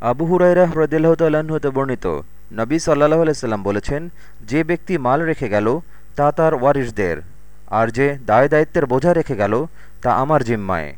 আবু হুরাইরা হ্রদিল্লাহতাল্লাহ্ন হতে বর্ণিত, নবী সাল্লাহ আলাইসাল্লাম বলেছেন, যে ব্যক্তি মাল রেখে গেল, তা তার ওয়ারিসদের আর যে দায় দায়িত্বের বোঝা রেখে গেল, তা আমার জিম্মায়।